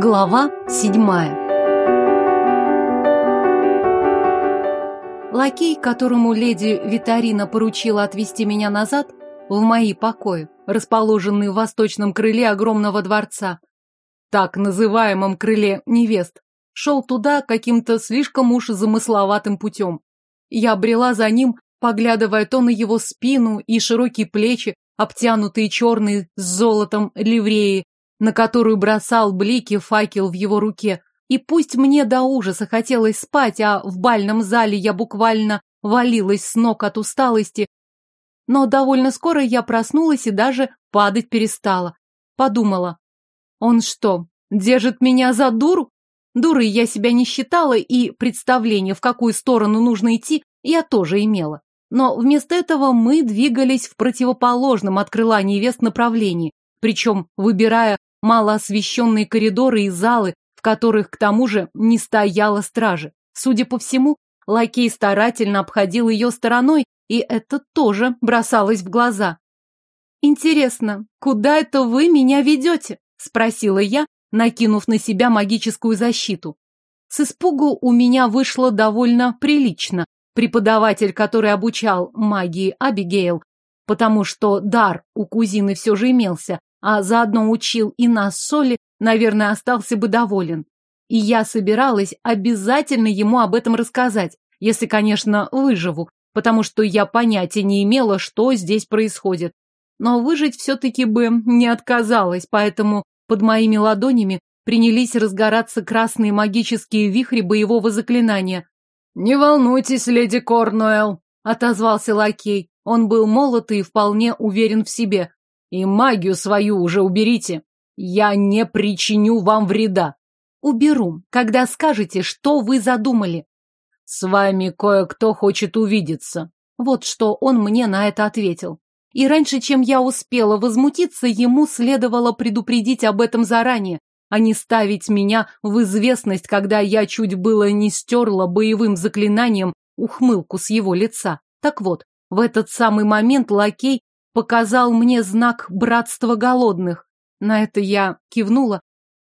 Глава седьмая Лакей, которому леди Витарина поручила отвезти меня назад, в мои покои, расположенные в восточном крыле огромного дворца, так называемом крыле невест, шел туда каким-то слишком уж замысловатым путем. Я брела за ним, поглядывая то на его спину и широкие плечи, обтянутые черной с золотом ливреи, на которую бросал блики факел в его руке. И пусть мне до ужаса хотелось спать, а в бальном зале я буквально валилась с ног от усталости, но довольно скоро я проснулась и даже падать перестала. Подумала, он что, держит меня за дуру? Дурой я себя не считала, и представление, в какую сторону нужно идти, я тоже имела. Но вместо этого мы двигались в противоположном от крыла невест направлении, причем выбирая малоосвещенные коридоры и залы, в которых к тому же не стояла стражи. Судя по всему, лакей старательно обходил ее стороной, и это тоже бросалось в глаза. «Интересно, куда это вы меня ведете?» — спросила я, накинув на себя магическую защиту. С испугу у меня вышло довольно прилично. Преподаватель, который обучал магии Абигейл, потому что дар у кузины все же имелся, а заодно учил и нас соли, наверное, остался бы доволен. И я собиралась обязательно ему об этом рассказать, если, конечно, выживу, потому что я понятия не имела, что здесь происходит. Но выжить все-таки бы не отказалась, поэтому под моими ладонями принялись разгораться красные магические вихри боевого заклинания. «Не волнуйтесь, леди Корнуэлл», — отозвался лакей. Он был молод и вполне уверен в себе. И магию свою уже уберите. Я не причиню вам вреда. Уберу, когда скажете, что вы задумали. С вами кое-кто хочет увидеться. Вот что он мне на это ответил. И раньше, чем я успела возмутиться, ему следовало предупредить об этом заранее, а не ставить меня в известность, когда я чуть было не стерла боевым заклинанием ухмылку с его лица. Так вот, в этот самый момент лакей показал мне знак братства голодных. На это я кивнула.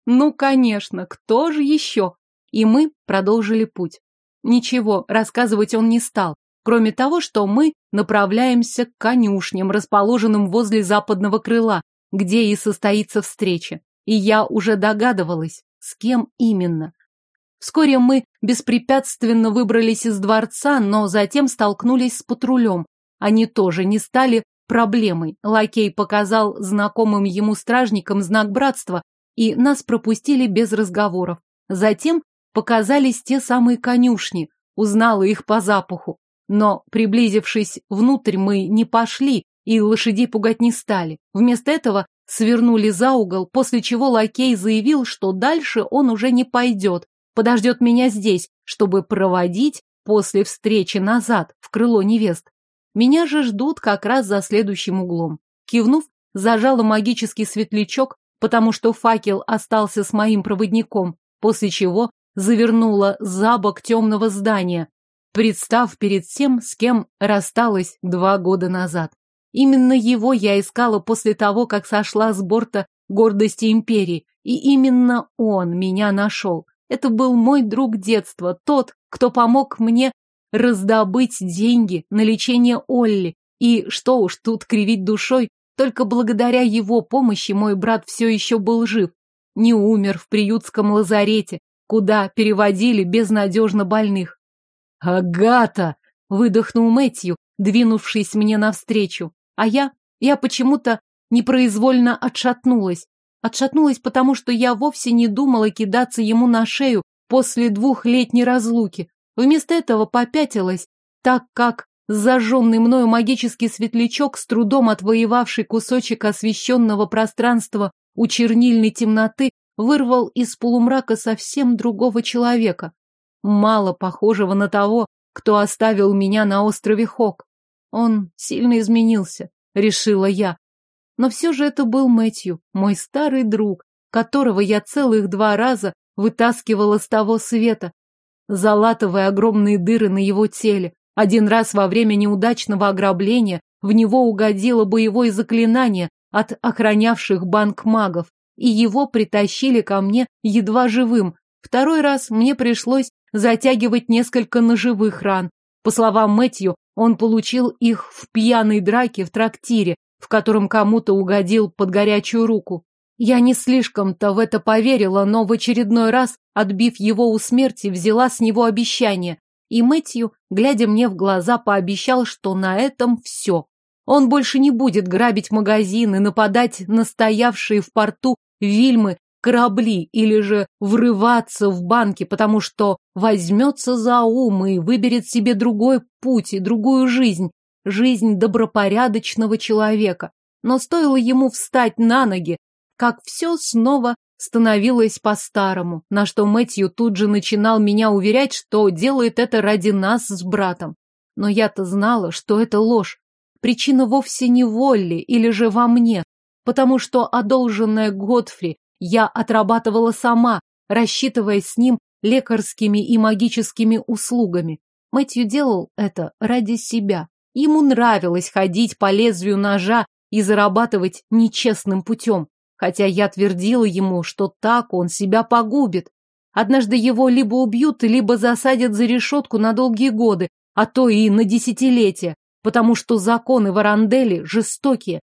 Ну, конечно, кто же еще? И мы продолжили путь. Ничего рассказывать он не стал, кроме того, что мы направляемся к конюшням, расположенным возле западного крыла, где и состоится встреча. И я уже догадывалась, с кем именно. Вскоре мы беспрепятственно выбрались из дворца, но затем столкнулись с патрулем. Они тоже не стали проблемой. Лакей показал знакомым ему стражникам знак братства, и нас пропустили без разговоров. Затем показались те самые конюшни, узнала их по запаху. Но, приблизившись внутрь, мы не пошли и лошадей пугать не стали. Вместо этого свернули за угол, после чего лакей заявил, что дальше он уже не пойдет, подождет меня здесь, чтобы проводить после встречи назад, в крыло невест. Меня же ждут как раз за следующим углом. Кивнув, зажала магический светлячок, потому что факел остался с моим проводником, после чего завернула за бок темного здания, представ перед тем, с кем рассталась два года назад. Именно его я искала после того, как сошла с борта гордости империи, и именно он меня нашел. Это был мой друг детства, тот, кто помог мне раздобыть деньги на лечение Олли. И что уж тут кривить душой, только благодаря его помощи мой брат все еще был жив. Не умер в приютском лазарете, куда переводили безнадежно больных. «Агата!» — выдохнул Мэтью, двинувшись мне навстречу. А я, я почему-то непроизвольно отшатнулась. Отшатнулась, потому что я вовсе не думала кидаться ему на шею после двухлетней разлуки. Вместо этого попятилась, так как зажженный мною магический светлячок, с трудом отвоевавший кусочек освещенного пространства у чернильной темноты, вырвал из полумрака совсем другого человека, мало похожего на того, кто оставил меня на острове Хок. Он сильно изменился, решила я. Но все же это был Мэтью, мой старый друг, которого я целых два раза вытаскивала с того света, залатывая огромные дыры на его теле. Один раз во время неудачного ограбления в него угодило боевое заклинание от охранявших банк магов, и его притащили ко мне едва живым. Второй раз мне пришлось затягивать несколько ножевых ран. По словам Мэтью, он получил их в пьяной драке в трактире, в котором кому-то угодил под горячую руку. Я не слишком-то в это поверила, но в очередной раз, отбив его у смерти, взяла с него обещание. И Мэтью, глядя мне в глаза, пообещал, что на этом все. Он больше не будет грабить магазины, нападать на стоявшие в порту вильмы корабли или же врываться в банки, потому что возьмется за ум и выберет себе другой путь и другую жизнь, жизнь добропорядочного человека. Но стоило ему встать на ноги, как все снова становилось по-старому, на что Мэтью тут же начинал меня уверять, что делает это ради нас с братом. Но я-то знала, что это ложь. Причина вовсе не в Олли или же во мне, потому что одолженная Годфри я отрабатывала сама, рассчитывая с ним лекарскими и магическими услугами. Мэтью делал это ради себя. Ему нравилось ходить по лезвию ножа и зарабатывать нечестным путем, хотя я твердила ему, что так он себя погубит. Однажды его либо убьют, либо засадят за решетку на долгие годы, а то и на десятилетия, потому что законы Варандели жестокие.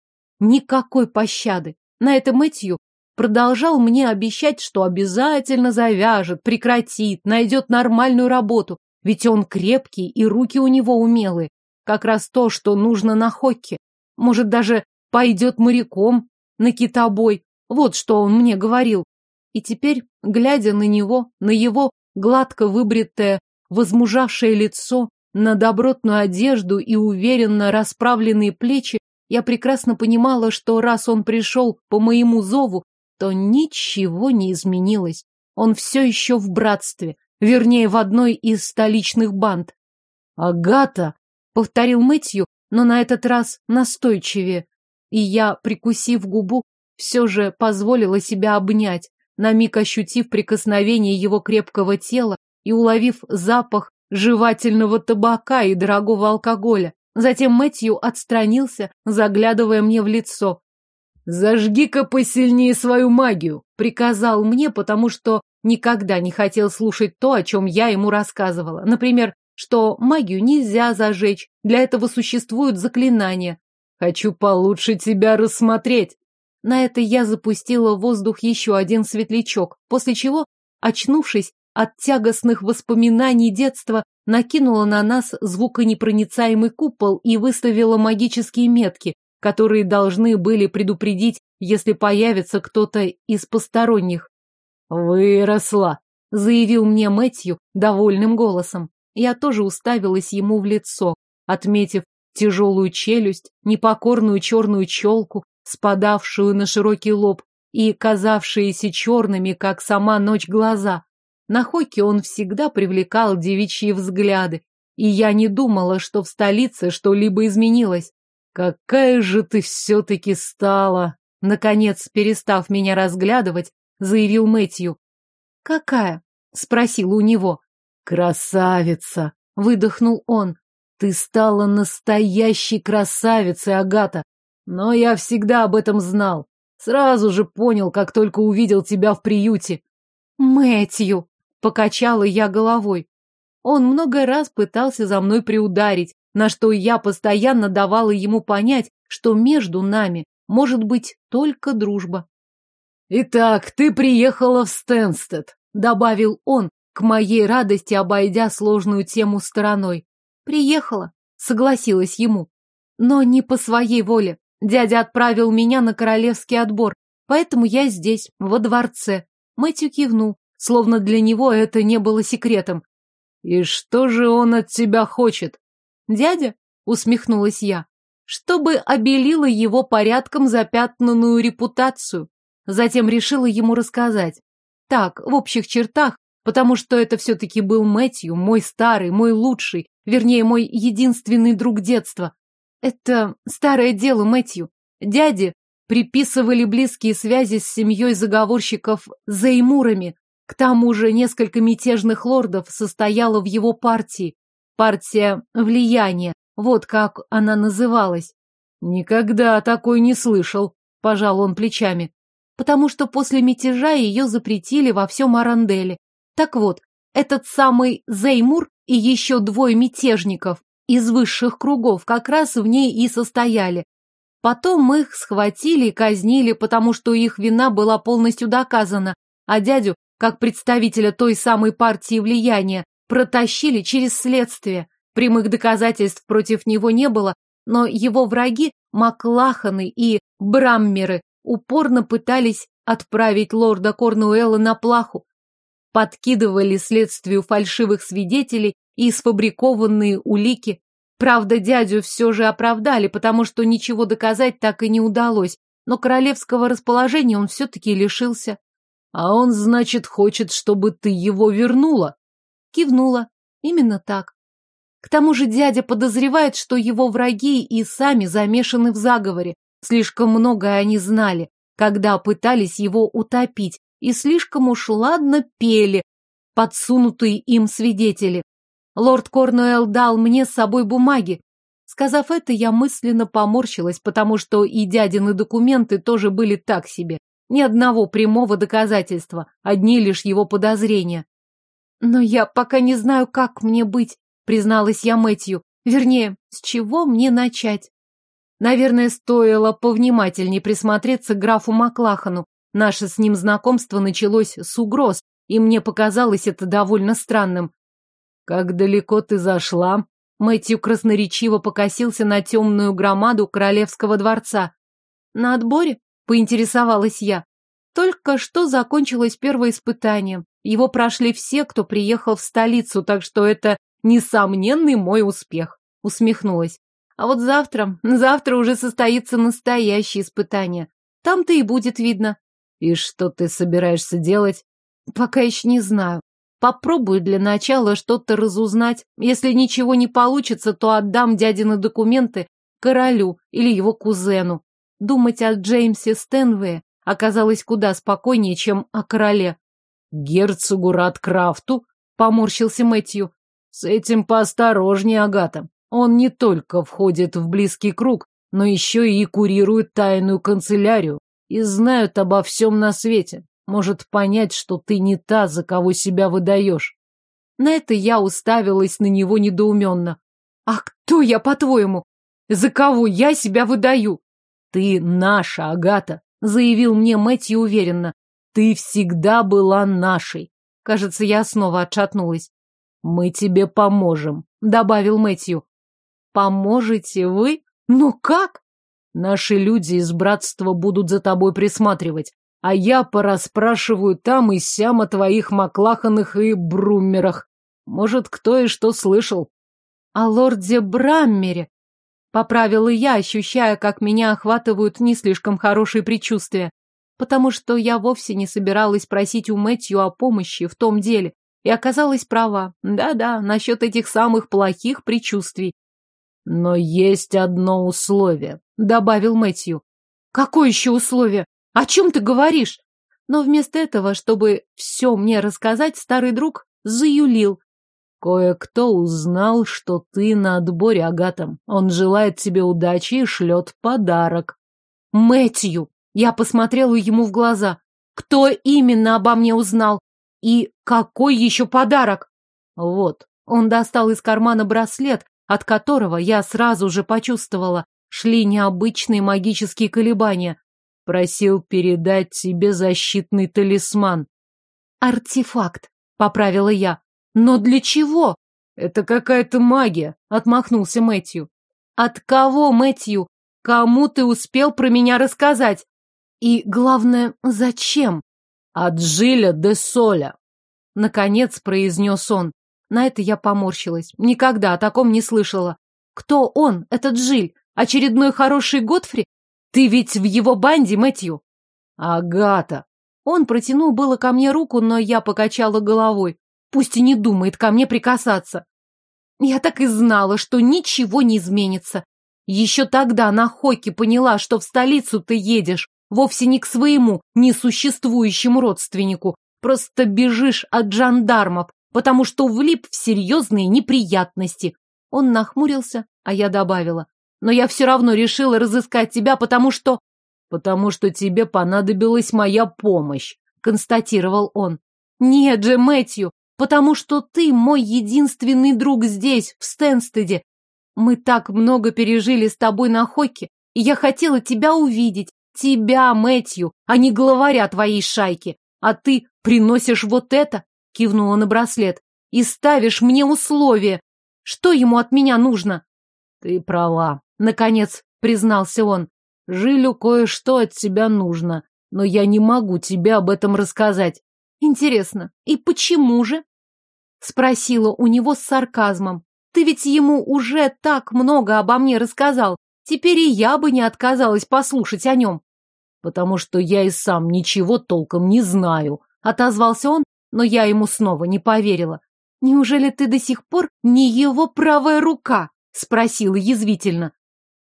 Никакой пощады. На это Мэтью продолжал мне обещать, что обязательно завяжет, прекратит, найдет нормальную работу, ведь он крепкий и руки у него умелые. Как раз то, что нужно на хокке. Может, даже пойдет моряком на китобой. Вот что он мне говорил. И теперь, глядя на него, на его гладко выбритое, возмужавшее лицо, на добротную одежду и уверенно расправленные плечи, я прекрасно понимала, что раз он пришел по моему зову, то ничего не изменилось. Он все еще в братстве, вернее, в одной из столичных банд. «Агата!» — повторил Мэтью, но на этот раз настойчивее. И я, прикусив губу, все же позволила себя обнять, на миг ощутив прикосновение его крепкого тела и уловив запах жевательного табака и дорогого алкоголя. Затем Мэтью отстранился, заглядывая мне в лицо. «Зажги-ка посильнее свою магию», — приказал мне, потому что никогда не хотел слушать то, о чем я ему рассказывала. Например, что магию нельзя зажечь, для этого существуют заклинания. «Хочу получше тебя рассмотреть». На это я запустила в воздух еще один светлячок, после чего, очнувшись от тягостных воспоминаний детства, накинула на нас звуконепроницаемый купол и выставила магические метки, которые должны были предупредить, если появится кто-то из посторонних. «Выросла», — заявил мне Мэтью довольным голосом. Я тоже уставилась ему в лицо, отметив тяжелую челюсть, непокорную черную челку, спадавшую на широкий лоб и казавшиеся черными, как сама ночь, глаза. На Хоке он всегда привлекал девичьи взгляды, и я не думала, что в столице что-либо изменилось. «Какая же ты все-таки стала!» Наконец, перестав меня разглядывать, заявил Мэтью. «Какая?» — спросила у него. «Красавица!» — выдохнул он. «Ты стала настоящей красавицей, Агата! Но я всегда об этом знал. Сразу же понял, как только увидел тебя в приюте». «Мэтью!» — покачала я головой. Он много раз пытался за мной приударить, на что я постоянно давала ему понять, что между нами может быть только дружба. «Итак, ты приехала в Стэнстед», — добавил он, к моей радости обойдя сложную тему стороной. «Приехала», — согласилась ему. «Но не по своей воле. Дядя отправил меня на королевский отбор, поэтому я здесь, во дворце». Мэтью кивнул, словно для него это не было секретом. «И что же он от тебя хочет?» Дядя, усмехнулась я, чтобы обелила его порядком запятнанную репутацию. Затем решила ему рассказать. Так, в общих чертах, потому что это все-таки был Мэтью, мой старый, мой лучший, вернее, мой единственный друг детства. Это старое дело, Мэтью. Дяди приписывали близкие связи с семьей заговорщиков Зеймурами. К тому же несколько мятежных лордов состояло в его партии, Партия влияния, вот как она называлась. Никогда такой не слышал, пожал он плечами. потому что после мятежа ее запретили во всем Аранделе. Так вот, этот самый Зеймур и еще двое мятежников из высших кругов как раз в ней и состояли. Потом их схватили и казнили, потому что их вина была полностью доказана, а дядю, как представителя той самой партии влияния, протащили через следствие. Прямых доказательств против него не было, но его враги, Маклаханы и Браммеры, упорно пытались отправить лорда Корнуэлла на плаху. Подкидывали следствию фальшивых свидетелей и сфабрикованные улики. Правда, дядю все же оправдали, потому что ничего доказать так и не удалось, но королевского расположения он все-таки лишился. А он, значит, хочет, чтобы ты его вернула? Кивнула. Именно так. К тому же дядя подозревает, что его враги и сами замешаны в заговоре. Слишком многое они знали, когда пытались его утопить, и слишком уж ладно пели подсунутые им свидетели. Лорд Корнуэлл дал мне с собой бумаги. Сказав это, я мысленно поморщилась, потому что и дядины документы тоже были так себе. Ни одного прямого доказательства, одни лишь его подозрения. Но я пока не знаю, как мне быть, призналась я Мэтью. Вернее, с чего мне начать? Наверное, стоило повнимательнее присмотреться к графу Маклахану. Наше с ним знакомство началось с угроз, и мне показалось это довольно странным. «Как далеко ты зашла?» Мэтью красноречиво покосился на темную громаду королевского дворца. «На отборе?» — поинтересовалась я. Только что закончилось первое испытание. Его прошли все, кто приехал в столицу, так что это несомненный мой успех. Усмехнулась. А вот завтра, завтра уже состоится настоящее испытание. Там-то и будет видно. И что ты собираешься делать? Пока еще не знаю. Попробую для начала что-то разузнать. Если ничего не получится, то отдам дядины документы королю или его кузену. Думать о Джеймсе Стэнвее оказалось куда спокойнее, чем о короле. Герцогу Радкрафту? Поморщился Мэтью. С этим поосторожнее, Агата. Он не только входит в близкий круг, но еще и курирует тайную канцелярию и знают обо всем на свете может понять, что ты не та, за кого себя выдаешь. На это я уставилась на него недоуменно. А кто я, по-твоему? За кого я себя выдаю? Ты наша, Агата, заявил мне Мэтью уверенно. Ты всегда была нашей. Кажется, я снова отшатнулась. Мы тебе поможем, добавил Мэтью. Поможете вы? Ну как? Наши люди из братства будут за тобой присматривать а я пораспрашиваю там и сям о твоих Маклаханах и Бруммерах. Может, кто и что слышал. О лорде Браммере. Поправила я, ощущая, как меня охватывают не слишком хорошие предчувствия. Потому что я вовсе не собиралась просить у Мэтью о помощи в том деле. И оказалась права. Да-да, насчет этих самых плохих предчувствий. Но есть одно условие, добавил Мэтью. Какое еще условие? О чем ты говоришь? Но вместо этого, чтобы все мне рассказать, старый друг заюлил. Кое-кто узнал, что ты на отборе, Агатом. Он желает тебе удачи и шлет подарок. Мэтью! Я посмотрела ему в глаза. Кто именно обо мне узнал? И какой еще подарок? Вот. Он достал из кармана браслет, от которого я сразу же почувствовала, шли необычные магические колебания. Просил передать тебе защитный талисман. Артефакт, поправила я. Но для чего? Это какая-то магия, отмахнулся Мэтью. От кого, Мэтью? Кому ты успел про меня рассказать? И, главное, зачем? От Жиля де Соля. Наконец произнес он. На это я поморщилась. Никогда о таком не слышала. Кто он, этот Жиль? Очередной хороший Готфри? Ты ведь в его банде, Мэтью? Агата. Он протянул было ко мне руку, но я покачала головой. Пусть и не думает ко мне прикасаться. Я так и знала, что ничего не изменится. Еще тогда на Хоке поняла, что в столицу ты едешь вовсе не к своему несуществующему родственнику, просто бежишь от жандармов, потому что влип в серьезные неприятности. Он нахмурился, а я добавила но я все равно решила разыскать тебя, потому что... Потому что тебе понадобилась моя помощь, констатировал он. Нет же, Мэтью, потому что ты мой единственный друг здесь, в Стэнстеде. Мы так много пережили с тобой на Хоке, и я хотела тебя увидеть. Тебя, Мэтью, а не главаря твоей шайки. А ты приносишь вот это, кивнула на браслет, и ставишь мне условия. Что ему от меня нужно? Ты права, наконец признался он. Жилю кое-что от тебя нужно, но я не могу тебе об этом рассказать. Интересно, и почему же? Спросила у него с сарказмом. Ты ведь ему уже так много обо мне рассказал. Теперь и я бы не отказалась послушать о нем. Потому что я и сам ничего толком не знаю. Отозвался он, но я ему снова не поверила. Неужели ты до сих пор не его правая рука? Спросила язвительно.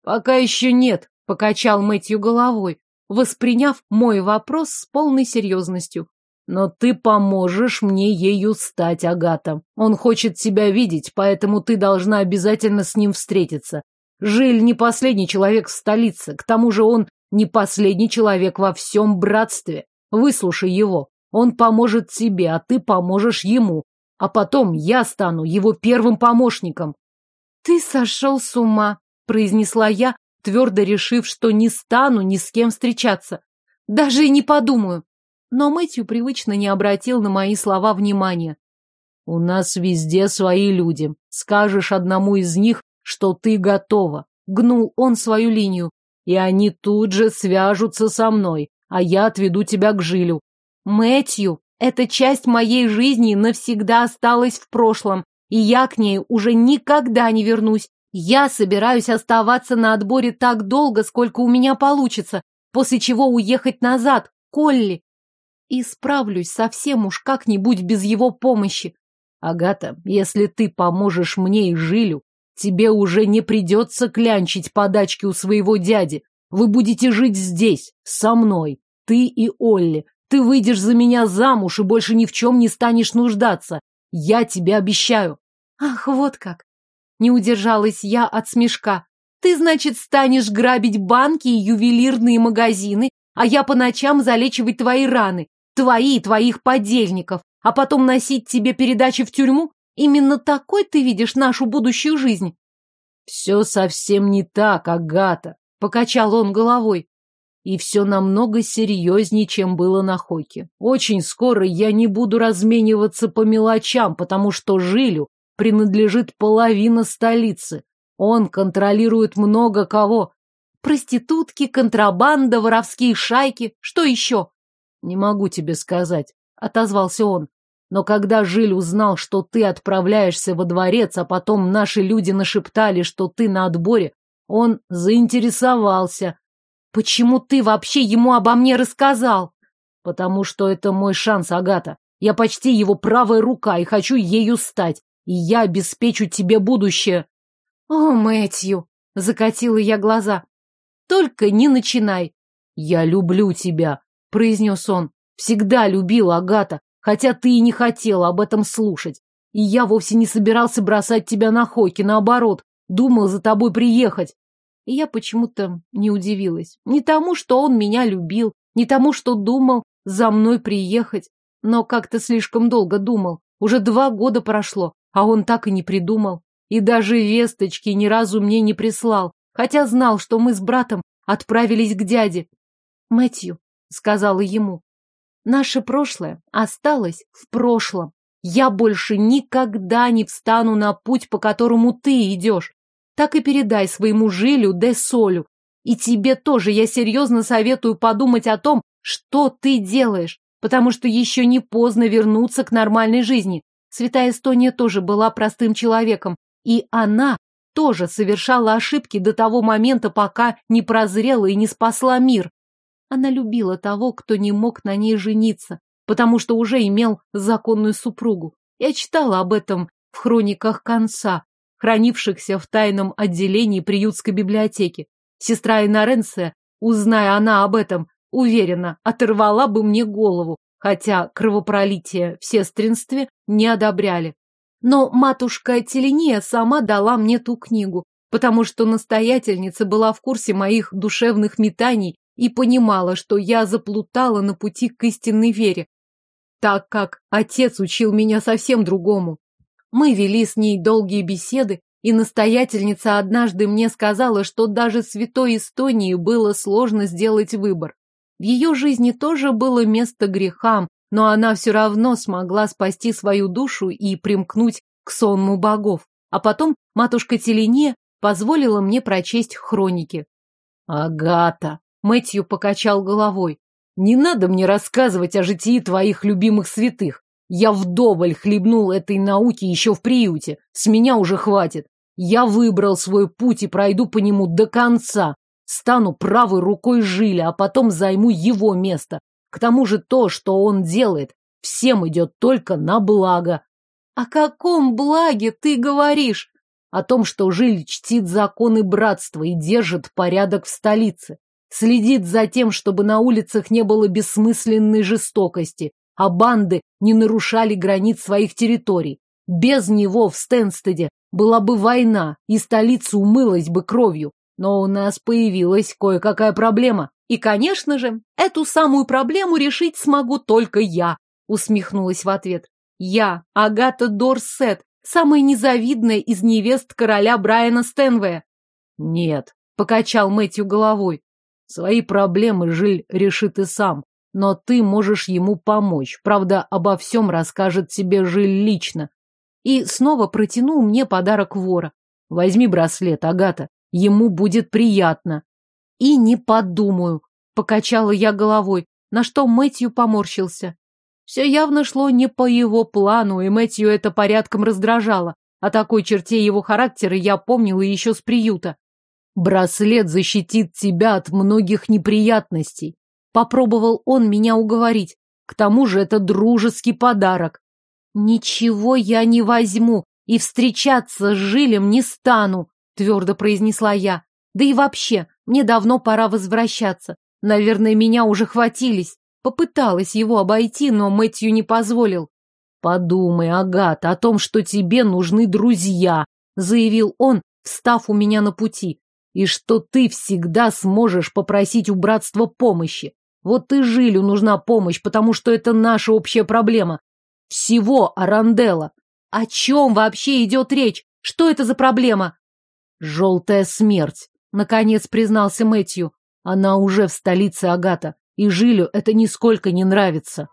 Пока еще нет, покачал Мэтью головой, восприняв мой вопрос с полной серьезностью. Но ты поможешь мне ею стать, Агата. Он хочет тебя видеть, поэтому ты должна обязательно с ним встретиться. Жиль не последний человек в столице, к тому же он не последний человек во всем братстве. Выслушай его. Он поможет тебе, а ты поможешь ему. А потом я стану его первым помощником. Ты сошел с ума, произнесла я, твердо решив, что не стану ни с кем встречаться. Даже и не подумаю но Мэтью привычно не обратил на мои слова внимания. «У нас везде свои люди. Скажешь одному из них, что ты готова». Гнул он свою линию. «И они тут же свяжутся со мной, а я отведу тебя к Жилю». «Мэтью, эта часть моей жизни навсегда осталась в прошлом, и я к ней уже никогда не вернусь. Я собираюсь оставаться на отборе так долго, сколько у меня получится, после чего уехать назад, Колли, и справлюсь совсем уж как-нибудь без его помощи. Агата, если ты поможешь мне и Жилю, тебе уже не придется клянчить подачки у своего дяди. Вы будете жить здесь, со мной, ты и Олли. Ты выйдешь за меня замуж и больше ни в чем не станешь нуждаться. Я тебе обещаю. Ах, вот как. Не удержалась я от смешка. Ты, значит, станешь грабить банки и ювелирные магазины, а я по ночам залечивать твои раны. Твои, твоих подельников, а потом носить тебе передачи в тюрьму? Именно такой ты видишь нашу будущую жизнь? Все совсем не так, Агата, покачал он головой. И все намного серьезнее, чем было на Хоке. Очень скоро я не буду размениваться по мелочам, потому что Жилю принадлежит половина столицы. Он контролирует много кого. Проститутки, контрабанда, воровские шайки. Что еще? Не могу тебе сказать, отозвался он. Но когда Жиль узнал, что ты отправляешься во дворец, а потом наши люди нашептали, что ты на отборе, он заинтересовался. Почему ты вообще ему обо мне рассказал? Потому что это мой шанс, Агата. Я почти его правая рука и хочу ею стать. И я обеспечу тебе будущее. О, Мэтью, закатила я глаза. Только не начинай. Я люблю тебя, произнес он. Всегда любил Агата, хотя ты и не хотела об этом слушать. И я вовсе не собирался бросать тебя на хойке, наоборот, думал за тобой приехать. И я почему-то не удивилась. Не тому, что он меня любил, не тому, что думал за мной приехать, но как-то слишком долго думал. Уже два года прошло, а он так и не придумал. И даже весточки ни разу мне не прислал, хотя знал, что мы с братом отправились к дяде. Мэтью, сказала ему. Наше прошлое осталось в прошлом. Я больше никогда не встану на путь, по которому ты идешь. Так и передай своему жилю де солю. И тебе тоже я серьезно советую подумать о том, что ты делаешь, потому что еще не поздно вернуться к нормальной жизни. Святая Эстония тоже была простым человеком, и она тоже совершала ошибки до того момента, пока не прозрела и не спасла мир. Она любила того, кто не мог на ней жениться, потому что уже имел законную супругу. Я читала об этом в хрониках конца, хранившихся в тайном отделении приютской библиотеки. Сестра Иноренция, узная она об этом, уверена, оторвала бы мне голову, хотя кровопролитие в сестринстве не одобряли. Но матушка Теления сама дала мне ту книгу, потому что настоятельница была в курсе моих душевных метаний и понимала, что я заплутала на пути к истинной вере, так как отец учил меня совсем другому. Мы вели с ней долгие беседы, и настоятельница однажды мне сказала, что даже святой Эстонии было сложно сделать выбор. В ее жизни тоже было место грехам, но она все равно смогла спасти свою душу и примкнуть к сонму богов. А потом матушка Телене позволила мне прочесть хроники. «Агата!» — Мэтью покачал головой. «Не надо мне рассказывать о житии твоих любимых святых. Я вдоволь хлебнул этой науки еще в приюте. С меня уже хватит. Я выбрал свой путь и пройду по нему до конца. Стану правой рукой Жиля, а потом займу его место. К тому же то, что он делает, всем идет только на благо. О каком благе ты говоришь? О том, что Жиль чтит законы братства и держит порядок в столице. Следит за тем, чтобы на улицах не было бессмысленной жестокости, а банды не нарушали границ своих территорий. Без него в Стенстеде была бы война, и столица умылась бы кровью. Но у нас появилась кое-какая проблема. И, конечно же, эту самую проблему решить смогу только я, усмехнулась в ответ. Я, Агата Дорсет, самая незавидная из невест короля Брайана Стенвея. Нет, покачал Мэтью головой. Свои проблемы Жиль решит и сам, но ты можешь ему помочь. Правда, обо всем расскажет тебе Жиль лично. И снова протянул мне подарок вора. Возьми браслет, Агата, ему будет приятно. И не подумаю, покачала я головой, на что Мэтью поморщился. Все явно шло не по его плану, и Мэтью это порядком раздражало. О такой черте его характера я помнила еще с приюта. Браслет защитит тебя от многих неприятностей. Попробовал он меня уговорить. К тому же это дружеский подарок. Ничего я не возьму и встречаться с Жилем не стану, твердо произнесла я. Да и вообще, мне давно пора возвращаться. Наверное, меня уже хватились. Попыталась его обойти, но Мэтью не позволил. «Подумай, Агата, о том, что тебе нужны друзья», — заявил он, встав у меня на пути, «и что ты всегда сможешь попросить у братства помощи. Вот и Жилю нужна помощь, потому что это наша общая проблема. Всего Аранделла. О чем вообще идет речь? Что это за проблема?» «Желтая смерть», — наконец признался Мэтью. «Она уже в столице Агата и Жилю это нисколько не нравится.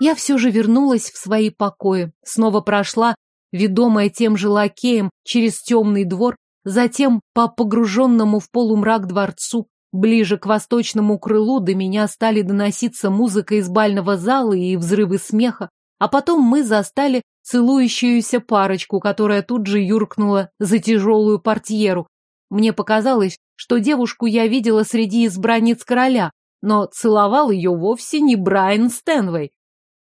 Я все же вернулась в свои покои, снова прошла, ведомая тем же лакеем, через темный двор, затем по погруженному в полумрак дворцу, ближе к восточному крылу до меня стали доноситься музыка из бального зала и взрывы смеха, а потом мы застали целующуюся парочку, которая тут же юркнула за тяжелую портьеру. Мне показалось, что девушку я видела среди избранниц короля, но целовал ее вовсе не Брайан Стэнвей.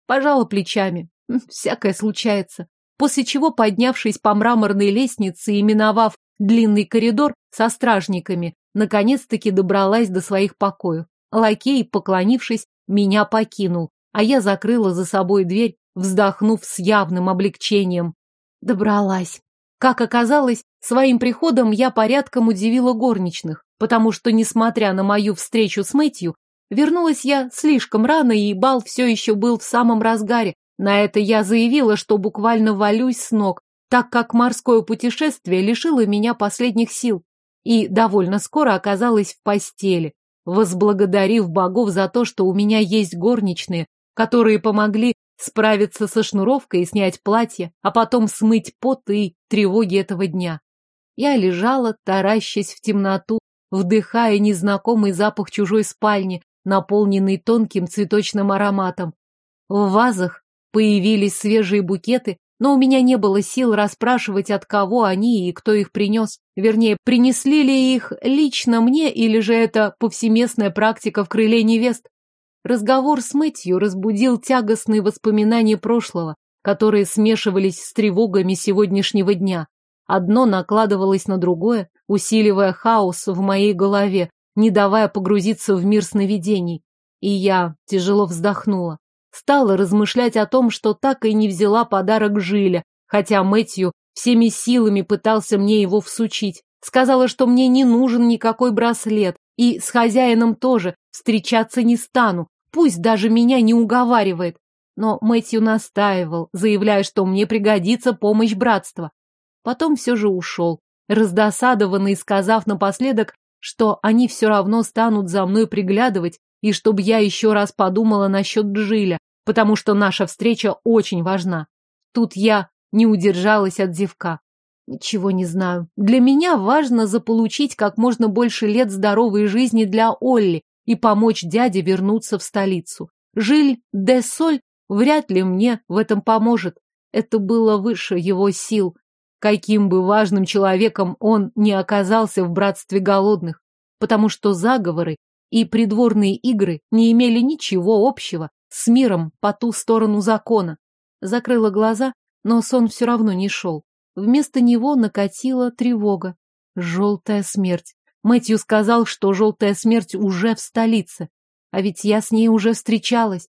Пожала плечами. Всякое случается. После чего, поднявшись по мраморной лестнице и миновав длинный коридор со стражниками, наконец-таки добралась до своих покоев. Лакей, поклонившись, меня покинул, а я закрыла за собой дверь, вздохнув с явным облегчением. Добралась. Как оказалось, своим приходом я порядком удивила горничных, потому что, несмотря на мою встречу с Мэтью, вернулась я слишком рано, и бал все еще был в самом разгаре. На это я заявила, что буквально валюсь с ног, так как морское путешествие лишило меня последних сил. И довольно скоро оказалась в постели, возблагодарив богов за то, что у меня есть горничные, которые помогли справиться со шнуровкой и снять платье, а потом смыть пот и тревоги этого дня. Я лежала, таращась в темноту, вдыхая незнакомый запах чужой спальни, наполненный тонким цветочным ароматом. В вазах появились свежие букеты, но у меня не было сил расспрашивать, от кого они и кто их принес. Вернее, принесли ли их лично мне, или же это повсеместная практика в крыле невест. Разговор с Мэтью разбудил тягостные воспоминания прошлого, которые смешивались с тревогами сегодняшнего дня. Одно накладывалось на другое, усиливая хаос в моей голове, не давая погрузиться в мир сновидений. И я тяжело вздохнула. Стала размышлять о том, что так и не взяла подарок Жиля, хотя Мэтью всеми силами пытался мне его всучить. Сказала, что мне не нужен никакой браслет, и с хозяином тоже встречаться не стану, пусть даже меня не уговаривает. Но Мэтью настаивал, заявляя, что мне пригодится помощь братства. Потом все же ушел, раздосадованный, сказав напоследок, что они все равно станут за мной приглядывать, и чтобы я еще раз подумала насчет Джиля, потому что наша встреча очень важна. Тут я не удержалась от зевка. Ничего не знаю. Для меня важно заполучить как можно больше лет здоровой жизни для Олли и помочь дяде вернуться в столицу. Жиль де Соль вряд ли мне в этом поможет. Это было выше его сил. Каким бы важным человеком он не оказался в братстве голодных, потому что заговоры и придворные игры не имели ничего общего с миром по ту сторону закона. Закрыла глаза, но сон все равно не шел. Вместо него накатила тревога. Желтая смерть. Мэтью сказал, что желтая смерть уже в столице. А ведь я с ней уже встречалась.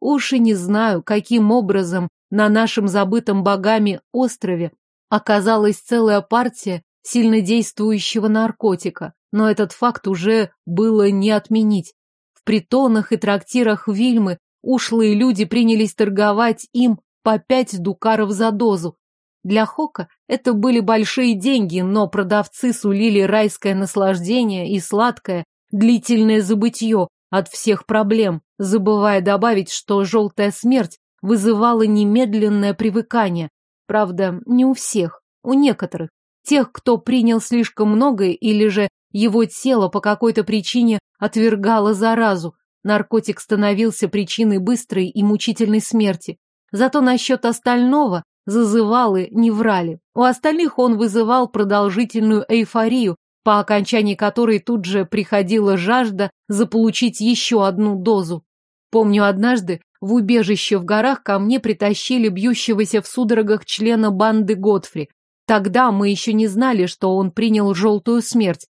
Уж и не знаю, каким образом на нашем забытом богами острове оказалась целая партия сильнодействующего наркотика. Но этот факт уже было не отменить. В притонах и трактирах Вильмы ушлые люди принялись торговать им по пять дукаров за дозу. Для Хока это были большие деньги, но продавцы сулили райское наслаждение и сладкое, длительное забытье от всех проблем, забывая добавить, что желтая смерть вызывала немедленное привыкание. Правда, не у всех, у некоторых. Тех, кто принял слишком многое или же его тело по какой-то причине отвергало заразу. Наркотик становился причиной быстрой и мучительной смерти. Зато насчет остального зазывалы не врали. У остальных он вызывал продолжительную эйфорию, по окончании которой тут же приходила жажда заполучить еще одну дозу. Помню, однажды в убежище в горах ко мне притащили бьющегося в судорогах члена банды Готфри. Тогда мы еще не знали, что он принял желтую смерть.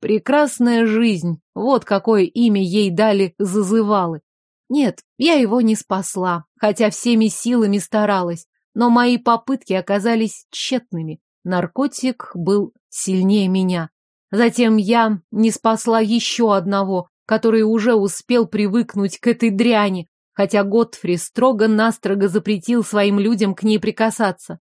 Прекрасная жизнь, вот какое имя ей дали зазывалы. Нет, я его не спасла, хотя всеми силами старалась но мои попытки оказались тщетными. Наркотик был сильнее меня. Затем я не спасла еще одного, который уже успел привыкнуть к этой дряни, хотя Готфри строго-настрого запретил своим людям к ней прикасаться.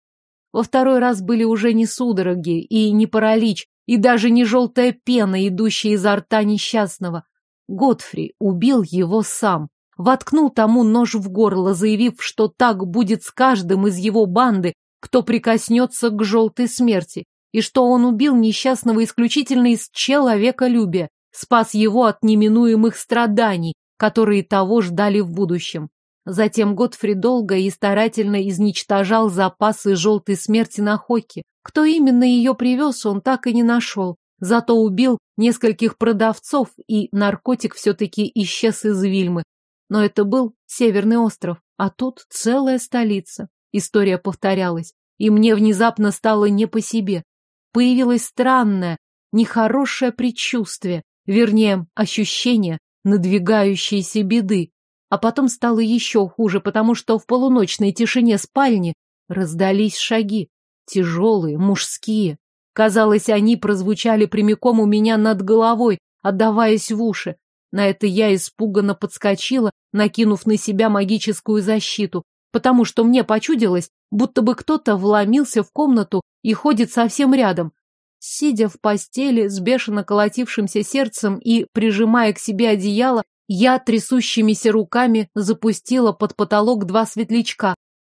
Во второй раз были уже не судороги и не паралич, и даже не желтая пена, идущая изо рта несчастного. Готфри убил его сам воткнул тому нож в горло, заявив, что так будет с каждым из его банды, кто прикоснется к желтой смерти, и что он убил несчастного исключительно из человеколюбия, спас его от неминуемых страданий, которые того ждали в будущем. Затем Готфри долго и старательно изничтожал запасы желтой смерти на Хоке. Кто именно ее привез, он так и не нашел. Зато убил нескольких продавцов, и наркотик все-таки исчез из Вильмы, но это был Северный остров, а тут целая столица. История повторялась, и мне внезапно стало не по себе. Появилось странное, нехорошее предчувствие, вернее, ощущение надвигающейся беды. А потом стало еще хуже, потому что в полуночной тишине спальни раздались шаги, тяжелые, мужские. Казалось, они прозвучали прямиком у меня над головой, отдаваясь в уши. На это я испуганно подскочила, накинув на себя магическую защиту, потому что мне почудилось, будто бы кто-то вломился в комнату и ходит совсем рядом. Сидя в постели с бешено колотившимся сердцем и прижимая к себе одеяло, я трясущимися руками запустила под потолок два светлячка.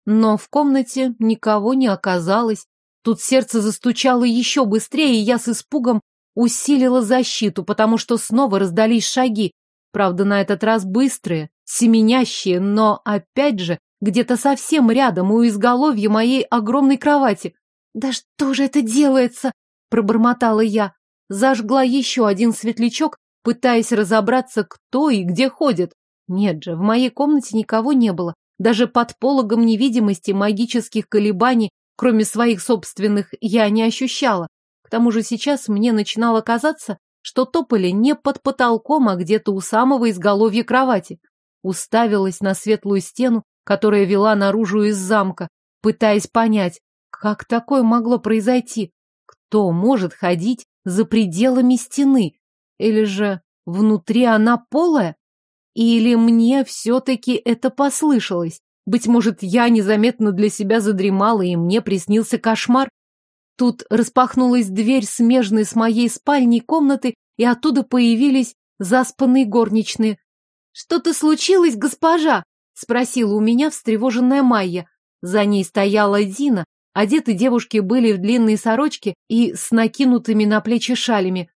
Но в комнате никого не оказалось. Тут сердце застучало еще быстрее, и я с испугом усилила защиту, потому что снова раздались шаги. Правда, на этот раз быстрые, семенящие, но, опять же, где-то совсем рядом у изголовья моей огромной кровати. «Да что же это делается?» – пробормотала я. Зажгла еще один светлячок, пытаясь разобраться, кто и где ходит. Нет же, в моей комнате никого не было. Даже под пологом невидимости магических колебаний, кроме своих собственных, я не ощущала тому же сейчас мне начинало казаться, что тополи не под потолком, а где-то у самого изголовья кровати. Уставилась на светлую стену, которая вела наружу из замка, пытаясь понять, как такое могло произойти. что может ходить за пределами стены? Или же внутри она полая? Или мне все-таки это послышалось? Быть может, я незаметно для себя задремала, и мне приснился кошмар? Тут распахнулась дверь, смежной с моей спальней комнаты, и оттуда появились заспанные горничные. «Что-то случилось, госпожа?» — спросила у меня встревоженная Майя. За ней стояла Дина. Одеты девушки были в длинные сорочки и с накинутыми на плечи шалями.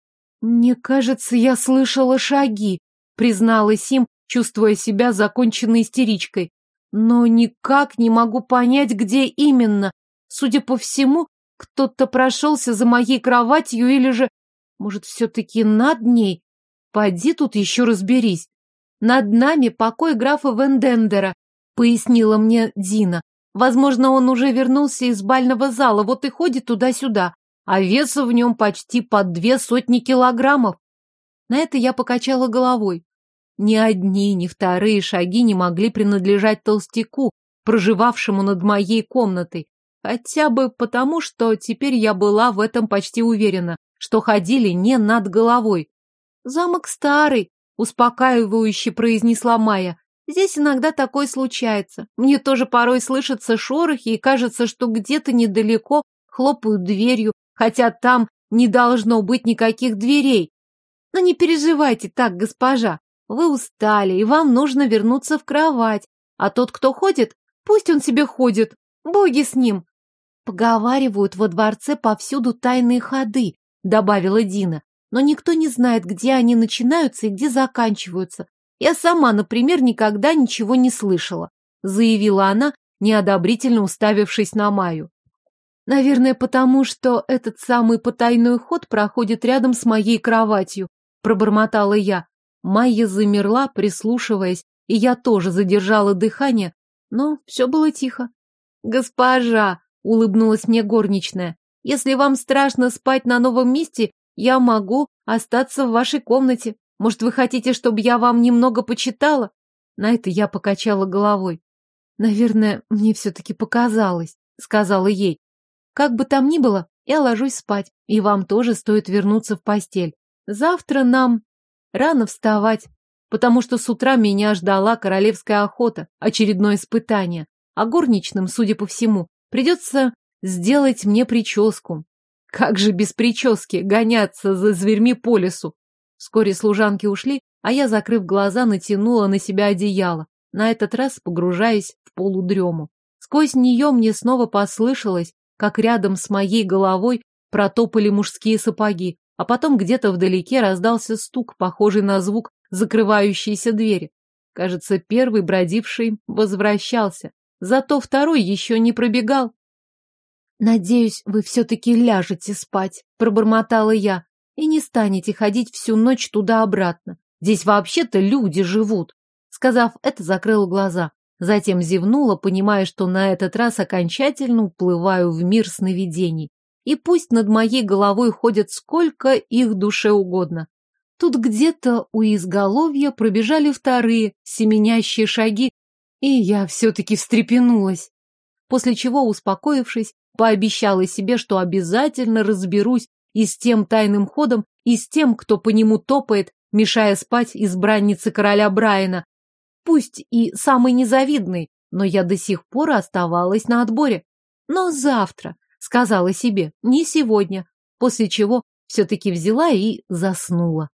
«Мне кажется, я слышала шаги», — призналась им, чувствуя себя законченной истеричкой. «Но никак не могу понять, где именно. Судя по всему, кто-то прошелся за моей кроватью или же... Может, все-таки над ней? Поди тут еще разберись. Над нами покой графа Вендендера, пояснила мне Дина. Возможно, он уже вернулся из бального зала, вот и ходит туда-сюда, а веса в нем почти под две сотни килограммов. На это я покачала головой. Ни одни, ни вторые шаги не могли принадлежать толстяку, проживавшему над моей комнатой. Хотя бы потому, что теперь я была в этом почти уверена, что ходили не над головой. «Замок старый», — успокаивающе произнесла Майя. «Здесь иногда такое случается. Мне тоже порой слышатся шорохи, и кажется, что где-то недалеко хлопают дверью, хотя там не должно быть никаких дверей. Но не переживайте так, госпожа. Вы устали, и вам нужно вернуться в кровать. А тот, кто ходит, пусть он себе ходит. Боги с ним. Поговаривают, во дворце повсюду тайные ходы, добавила Дина. Но никто не знает, где они начинаются и где заканчиваются. Я сама, например, никогда ничего не слышала, заявила она, неодобрительно уставившись на Маю. Наверное, потому что этот самый потайной ход проходит рядом с моей кроватью, пробормотала я. Майя замерла, прислушиваясь, и я тоже задержала дыхание, но все было тихо. Госпожа, улыбнулась мне горничная. Если вам страшно спать на новом месте, я могу остаться в вашей комнате. Может, вы хотите, чтобы я вам немного почитала? На это я покачала головой. Наверное, мне все-таки показалось, сказала ей. Как бы там ни было, я ложусь спать, и вам тоже стоит вернуться в постель. Завтра нам рано вставать, потому что с утра меня ждала королевская охота, очередное испытание. А горничным, судя по всему, Придется сделать мне прическу. Как же без прически гоняться за зверьми по лесу? Вскоре служанки ушли, а я, закрыв глаза, натянула на себя одеяло, на этот раз погружаясь в полудрему. Сквозь нее мне снова послышалось, как рядом с моей головой протопали мужские сапоги, а потом где-то вдалеке раздался стук, похожий на звук закрывающейся двери. Кажется, первый бродивший возвращался. Зато второй еще не пробегал. «Надеюсь, вы все-таки ляжете спать», — пробормотала я, «и не станете ходить всю ночь туда-обратно. Здесь вообще-то люди живут». Сказав это, закрыла глаза. Затем зевнула, понимая, что на этот раз окончательно уплываю в мир сновидений. И пусть над моей головой ходят сколько их душе угодно. Тут где-то у изголовья пробежали вторые, семенящие шаги, и я все-таки встрепенулась. После чего, успокоившись, пообещала себе, что обязательно разберусь и с тем тайным ходом, и с тем, кто по нему топает, мешая спать избраннице короля Брайана. Пусть и самый незавидный, но я до сих пор оставалась на отборе. Но завтра, сказала себе, не сегодня, после чего все-таки взяла и заснула.